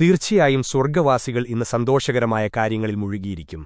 തീർച്ചയായും സ്വർഗവാസികൾ ഇന്ന് സന്തോഷകരമായ കാര്യങ്ങളിൽ മുഴുകിയിരിക്കും